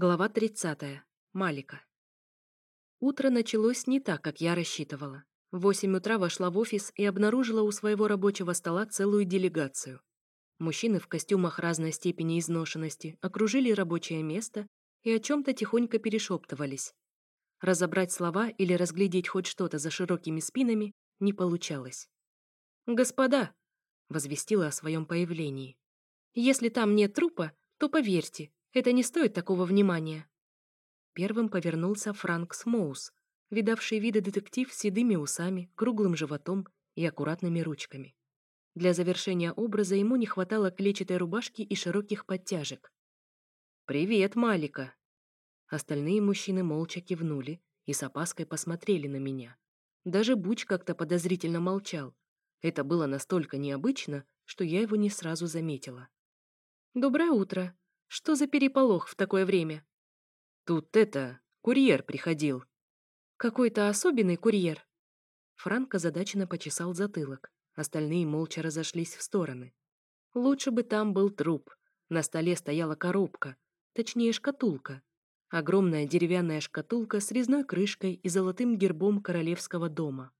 Глава 30. Малика. Утро началось не так, как я рассчитывала. В 8 утра вошла в офис и обнаружила у своего рабочего стола целую делегацию. Мужчины в костюмах разной степени изношенности окружили рабочее место и о чем-то тихонько перешептывались. Разобрать слова или разглядеть хоть что-то за широкими спинами не получалось. «Господа!» — возвестила о своем появлении. «Если там нет трупа, то поверьте, это не стоит такого внимания. Первым повернулся Франк Смоус, видавший виды детектив с седыми усами, круглым животом и аккуратными ручками. Для завершения образа ему не хватало клетчатой рубашки и широких подтяжек. «Привет, Малика!» Остальные мужчины молча кивнули и с опаской посмотрели на меня. Даже Буч как-то подозрительно молчал. Это было настолько необычно, что я его не сразу заметила. «Доброе утро!» Что за переполох в такое время? Тут это, курьер приходил. Какой-то особенный курьер. Франк озадаченно почесал затылок. Остальные молча разошлись в стороны. Лучше бы там был труп. На столе стояла коробка, точнее шкатулка. Огромная деревянная шкатулка с резной крышкой и золотым гербом королевского дома.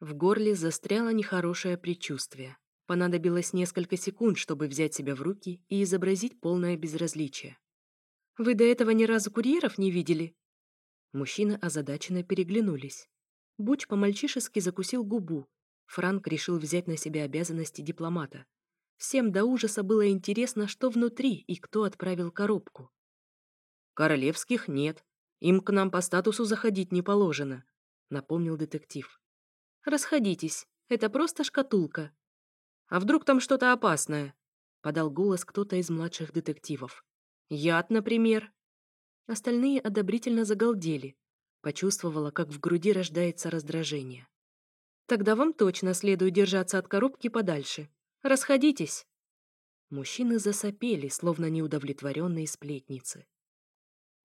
В горле застряло нехорошее предчувствие. Понадобилось несколько секунд, чтобы взять себя в руки и изобразить полное безразличие. «Вы до этого ни разу курьеров не видели?» Мужчины озадаченно переглянулись. Буч по-мальчишески закусил губу. Франк решил взять на себя обязанности дипломата. Всем до ужаса было интересно, что внутри и кто отправил коробку. «Королевских нет. Им к нам по статусу заходить не положено», — напомнил детектив. «Расходитесь. Это просто шкатулка. А вдруг там что-то опасное?» — подал голос кто-то из младших детективов. «Яд, например?» Остальные одобрительно загалдели. Почувствовала, как в груди рождается раздражение. «Тогда вам точно следует держаться от коробки подальше. Расходитесь!» Мужчины засопели, словно неудовлетворенные сплетницы.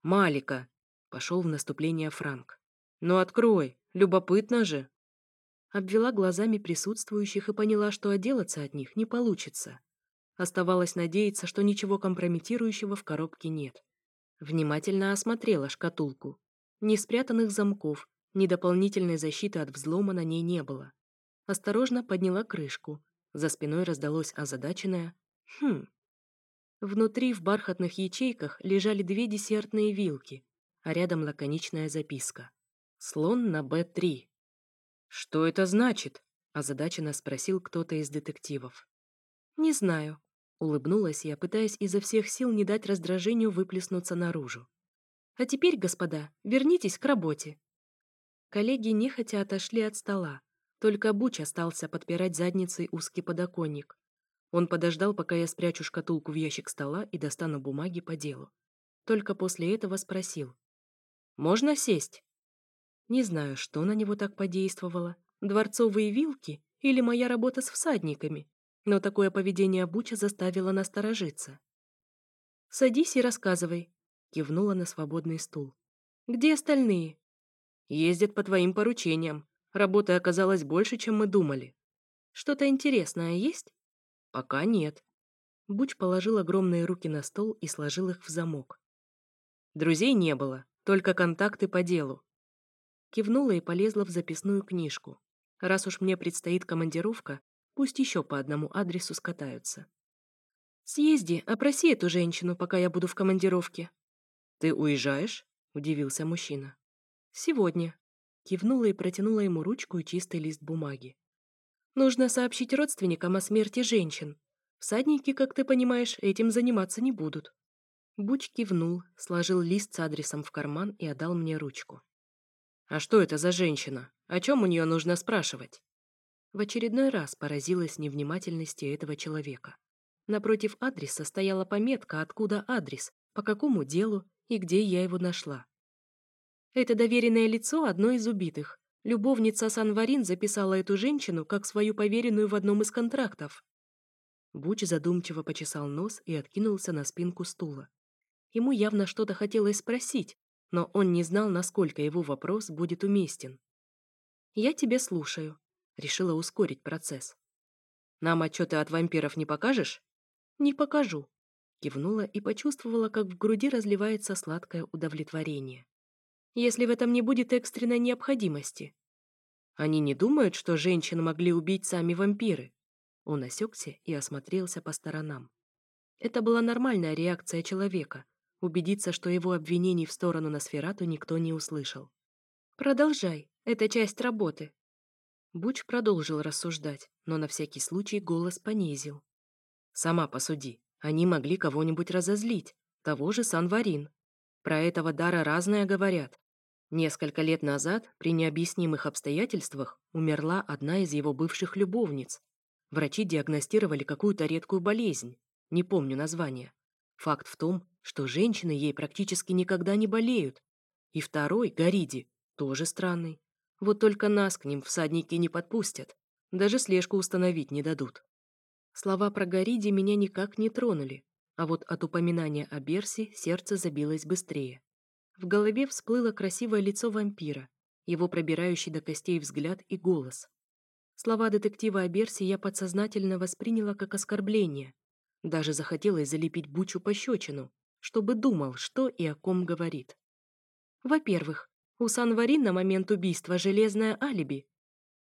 «Малика!» — пошел в наступление Франк. «Ну открой, любопытно же!» Обвела глазами присутствующих и поняла, что отделаться от них не получится. Оставалось надеяться, что ничего компрометирующего в коробке нет. Внимательно осмотрела шкатулку. Ни спрятанных замков, ни дополнительной защиты от взлома на ней не было. Осторожно подняла крышку. За спиной раздалось озадаченное «Хм». Внутри в бархатных ячейках лежали две десертные вилки, а рядом лаконичная записка. «Слон на Б-3». «Что это значит?» – озадаченно спросил кто-то из детективов. «Не знаю», – улыбнулась я, пытаясь изо всех сил не дать раздражению выплеснуться наружу. «А теперь, господа, вернитесь к работе». Коллеги нехотя отошли от стола. Только Буч остался подпирать задницей узкий подоконник. Он подождал, пока я спрячу шкатулку в ящик стола и достану бумаги по делу. Только после этого спросил. «Можно сесть?» Не знаю, что на него так подействовало. Дворцовые вилки или моя работа с всадниками. Но такое поведение Буча заставило насторожиться. «Садись и рассказывай», — кивнула на свободный стул. «Где остальные?» «Ездят по твоим поручениям. Работы оказалось больше, чем мы думали». «Что-то интересное есть?» «Пока нет». Буч положил огромные руки на стол и сложил их в замок. Друзей не было, только контакты по делу. Кивнула и полезла в записную книжку. Раз уж мне предстоит командировка, пусть еще по одному адресу скатаются. «Съезди, опроси эту женщину, пока я буду в командировке». «Ты уезжаешь?» — удивился мужчина. «Сегодня». Кивнула и протянула ему ручку и чистый лист бумаги. «Нужно сообщить родственникам о смерти женщин. Всадники, как ты понимаешь, этим заниматься не будут». Буч кивнул, сложил лист с адресом в карман и отдал мне ручку. А что это за женщина? О чем у нее нужно спрашивать? В очередной раз поразилась невнимательности этого человека. Напротив адреса стояла пометка, откуда адрес, по какому делу и где я его нашла. Это доверенное лицо одной из убитых. Любовница Санварин записала эту женщину как свою поверенную в одном из контрактов. Буч задумчиво почесал нос и откинулся на спинку стула. Ему явно что-то хотелось спросить, но он не знал, насколько его вопрос будет уместен. «Я тебя слушаю», — решила ускорить процесс. «Нам отчеты от вампиров не покажешь?» «Не покажу». Кивнула и почувствовала, как в груди разливается сладкое удовлетворение. Если в этом не будет экстренной необходимости. Они не думают, что женщин могли убить сами вампиры. Он осекся и осмотрелся по сторонам. Это была нормальная реакция человека — убедиться, что его обвинений в сторону Носферату никто не услышал. «Продолжай, это часть работы». Буч продолжил рассуждать, но на всякий случай голос понизил. «Сама посуди. Они могли кого-нибудь разозлить, того же Санварин. Про этого дара разное говорят. Несколько лет назад, при необъяснимых обстоятельствах, умерла одна из его бывших любовниц. Врачи диагностировали какую-то редкую болезнь, не помню название. Факт в том, что женщины ей практически никогда не болеют. И второй, Гориди, тоже странный. Вот только нас к ним всадники не подпустят. Даже слежку установить не дадут. Слова про Гориди меня никак не тронули, а вот от упоминания о Берси сердце забилось быстрее. В голове всплыло красивое лицо вампира, его пробирающий до костей взгляд и голос. Слова детектива о Берси я подсознательно восприняла как оскорбление. Даже захотелось залепить Бучу пощечину, чтобы думал, что и о ком говорит. Во-первых, у Санварин на момент убийства железное алиби.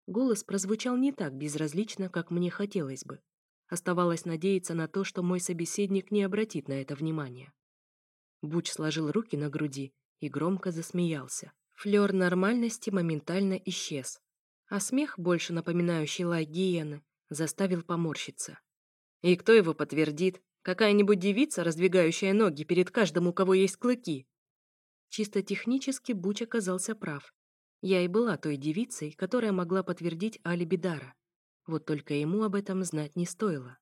Голос прозвучал не так безразлично, как мне хотелось бы. Оставалось надеяться на то, что мой собеседник не обратит на это внимания. Буч сложил руки на груди и громко засмеялся. Флёр нормальности моментально исчез, а смех, больше напоминающий лай гиены, заставил поморщиться. И кто его подтвердит? Какая-нибудь девица, раздвигающая ноги перед каждым, у кого есть клыки? Чисто технически Буч оказался прав. Я и была той девицей, которая могла подтвердить алиби Дара. Вот только ему об этом знать не стоило.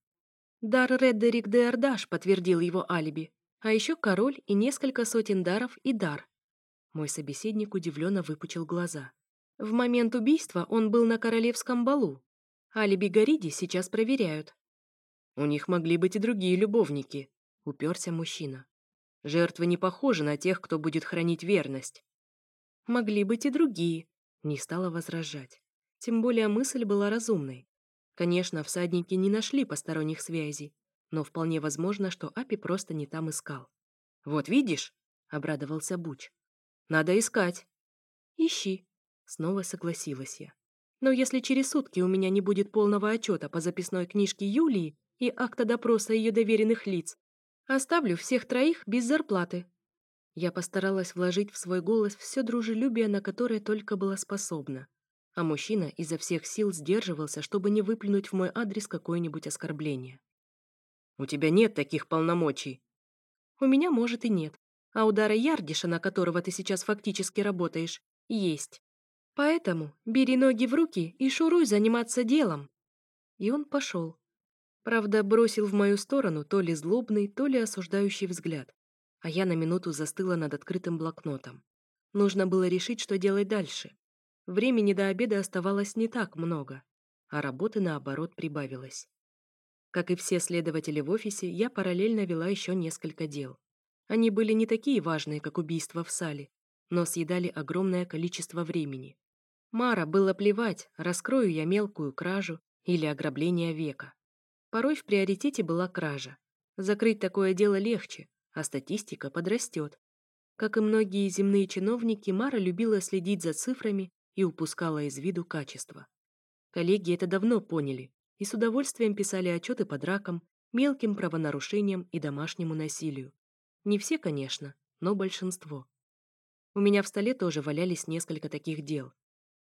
Дар Реддерик де Ардаш подтвердил его алиби, а еще король и несколько сотен даров и дар. Мой собеседник удивленно выпучил глаза. В момент убийства он был на королевском балу. Алиби Гориди сейчас проверяют. У них могли быть и другие любовники, уперся мужчина. Жертвы не похожи на тех, кто будет хранить верность. Могли быть и другие, не стала возражать. Тем более мысль была разумной. Конечно, всадники не нашли посторонних связей, но вполне возможно, что Апи просто не там искал. «Вот видишь?» — обрадовался Буч. «Надо искать». «Ищи», — снова согласилась я. «Но если через сутки у меня не будет полного отчета по записной книжке Юлии и акта допроса ее доверенных лиц, оставлю всех троих без зарплаты». Я постаралась вложить в свой голос все дружелюбие, на которое только была способна а мужчина изо всех сил сдерживался, чтобы не выплюнуть в мой адрес какое-нибудь оскорбление. «У тебя нет таких полномочий». «У меня, может, и нет. А удара Ярдиша, на которого ты сейчас фактически работаешь, есть. Поэтому бери ноги в руки и шуруй заниматься делом». И он пошел. Правда, бросил в мою сторону то ли злобный, то ли осуждающий взгляд, а я на минуту застыла над открытым блокнотом. Нужно было решить, что делать дальше. Времени до обеда оставалось не так много, а работы, наоборот, прибавилось. Как и все следователи в офисе, я параллельно вела еще несколько дел. Они были не такие важные, как убийство в сале, но съедали огромное количество времени. Мара было плевать, раскрою я мелкую кражу или ограбление века. Порой в приоритете была кража. Закрыть такое дело легче, а статистика подрастет. Как и многие земные чиновники, Мара любила следить за цифрами и упускала из виду качество. Коллеги это давно поняли и с удовольствием писали отчеты по дракам, мелким правонарушениям и домашнему насилию. Не все, конечно, но большинство. У меня в столе тоже валялись несколько таких дел.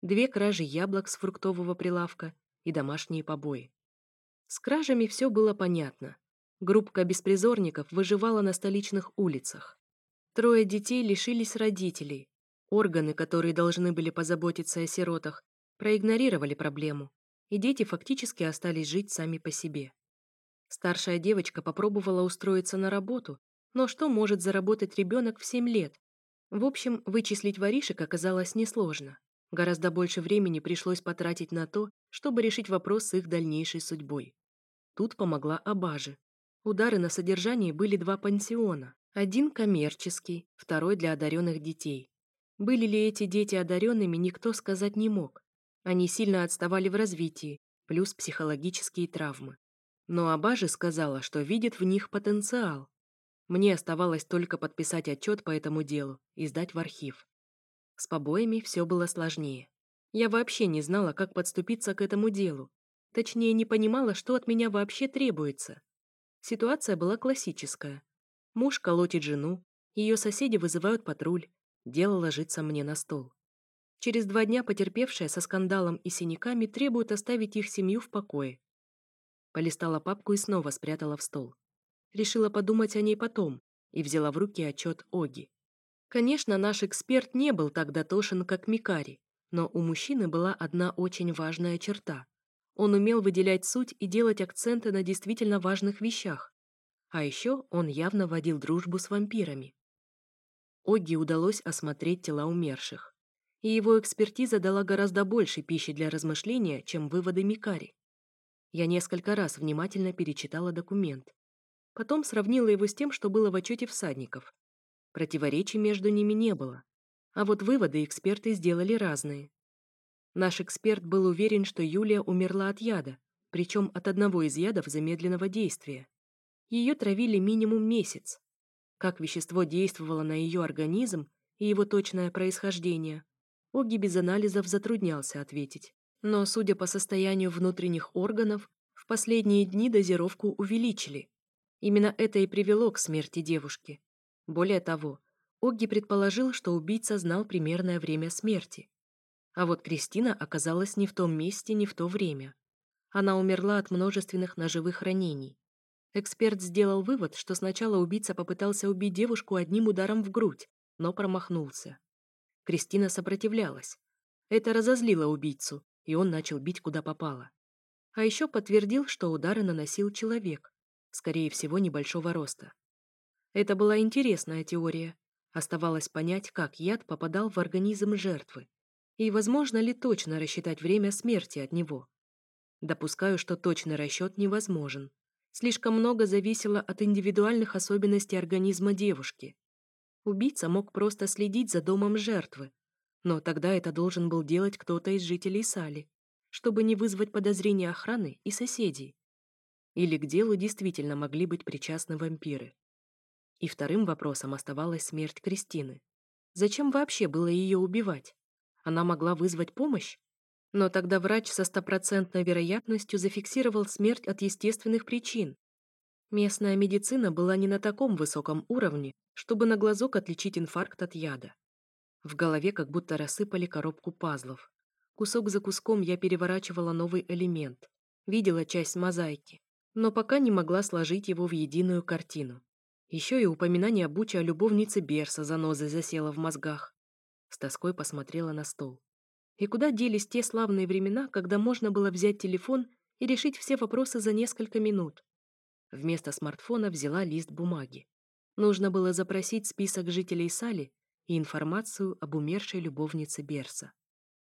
Две кражи яблок с фруктового прилавка и домашние побои. С кражами все было понятно. Группка беспризорников выживала на столичных улицах. Трое детей лишились родителей, Органы, которые должны были позаботиться о сиротах, проигнорировали проблему, и дети фактически остались жить сами по себе. Старшая девочка попробовала устроиться на работу, но что может заработать ребенок в 7 лет? В общем, вычислить воришек оказалось несложно. Гораздо больше времени пришлось потратить на то, чтобы решить вопрос с их дальнейшей судьбой. Тут помогла Абажи. Удары на содержании были два пансиона. Один коммерческий, второй для одаренных детей. Были ли эти дети одаренными, никто сказать не мог. Они сильно отставали в развитии, плюс психологические травмы. Но Абажи сказала, что видит в них потенциал. Мне оставалось только подписать отчет по этому делу и сдать в архив. С побоями все было сложнее. Я вообще не знала, как подступиться к этому делу. Точнее, не понимала, что от меня вообще требуется. Ситуация была классическая. Муж колотит жену, ее соседи вызывают патруль, дело ложится мне на стол. Через два дня потерпевшая со скандалом и синяками требует оставить их семью в покое. Полистала папку и снова спрятала в стол. Решила подумать о ней потом и взяла в руки отчет Оги. Конечно, наш эксперт не был так дотошен, как Микари, но у мужчины была одна очень важная черта. Он умел выделять суть и делать акценты на действительно важных вещах. А еще он явно водил дружбу с вампирами. Оги удалось осмотреть тела умерших и его экспертиза дала гораздо больше пищи для размышления, чем выводы Микари. Я несколько раз внимательно перечитала документ. Потом сравнила его с тем, что было в отчете всадников. Противоречий между ними не было. А вот выводы эксперты сделали разные. Наш эксперт был уверен, что Юлия умерла от яда, причем от одного из ядов замедленного действия. Ее травили минимум месяц. Как вещество действовало на ее организм и его точное происхождение, Оги без анализов затруднялся ответить. Но, судя по состоянию внутренних органов, в последние дни дозировку увеличили. Именно это и привело к смерти девушки. Более того, Огги предположил, что убийца знал примерное время смерти. А вот Кристина оказалась не в том месте, не в то время. Она умерла от множественных ножевых ранений. Эксперт сделал вывод, что сначала убийца попытался убить девушку одним ударом в грудь, но промахнулся. Кристина сопротивлялась. Это разозлило убийцу, и он начал бить куда попало. А еще подтвердил, что удары наносил человек, скорее всего, небольшого роста. Это была интересная теория. Оставалось понять, как яд попадал в организм жертвы, и возможно ли точно рассчитать время смерти от него. Допускаю, что точный расчет невозможен. Слишком много зависело от индивидуальных особенностей организма девушки. Убийца мог просто следить за домом жертвы, но тогда это должен был делать кто-то из жителей Сали, чтобы не вызвать подозрения охраны и соседей. Или к делу действительно могли быть причастны вампиры. И вторым вопросом оставалась смерть Кристины. Зачем вообще было ее убивать? Она могла вызвать помощь? Но тогда врач со стопроцентной вероятностью зафиксировал смерть от естественных причин, Местная медицина была не на таком высоком уровне, чтобы на глазок отличить инфаркт от яда. В голове как будто рассыпали коробку пазлов. Кусок за куском я переворачивала новый элемент, видела часть мозаики, но пока не могла сложить его в единую картину. Еще и упоминание Буча о любовнице Берса занозой засело в мозгах. С тоской посмотрела на стол. И куда делись те славные времена, когда можно было взять телефон и решить все вопросы за несколько минут? Вместо смартфона взяла лист бумаги. Нужно было запросить список жителей Сали и информацию об умершей любовнице Берса.